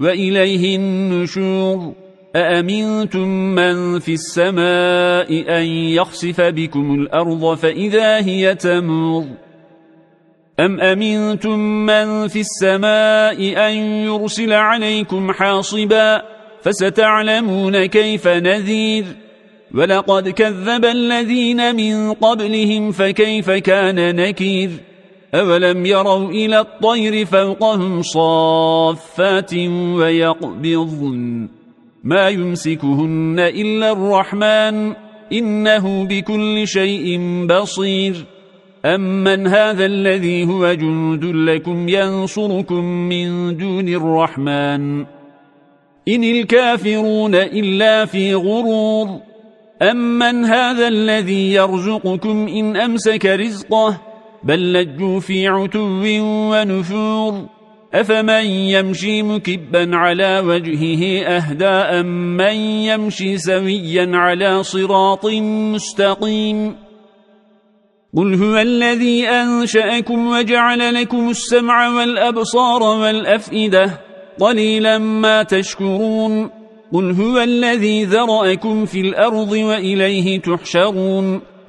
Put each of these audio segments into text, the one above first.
وإليه النشور أأمنتم من في السماء أن يخسف بكم الأرض فإذا هي تمر أم أمنتم من في السماء أن يرسل عليكم حاصبا فستعلمون كيف نذير ولقد كذب الذين من قبلهم فكيف كان نكير أولم يروا إلى الطير فوقهم صافات ويقبضن ما يمسكهن إلا الرحمن إنه بكل شيء بصير. أمن هذا الذي هو جند لكم ينصركم من دون الرحمن إن الكافرون إلا في غرور. أمن هذا الذي يرزقكم إن أمسك رزقه بل لجوا في عتو ونفور. أفمن يمشي مكبا على وجهه أهداء من يمشي سويا على صراط مستقيم؟ قل هو الذي أنشأكم وجعل لكم السمع والأبصار والأفئدة قليلا ما تشكرون. قل هو الذي ذرأكم في الأرض وإليه تحشرون.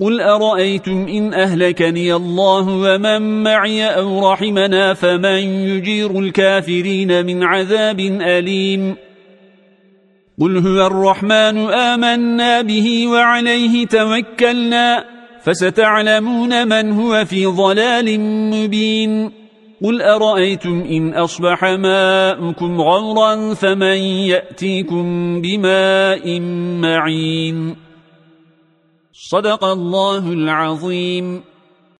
قل أرأيتم إن أهلكني الله ومن معي أو رحمنا فمن يجير الكافرين من عذاب أليم قل هو الرحمن آمنا به وعليه توكلنا فستعلمون من هو في ضلال مبين قل أرأيتم إن أصبح ماءكم غورا فمن يأتيكم بماء معين صدق الله العظيم.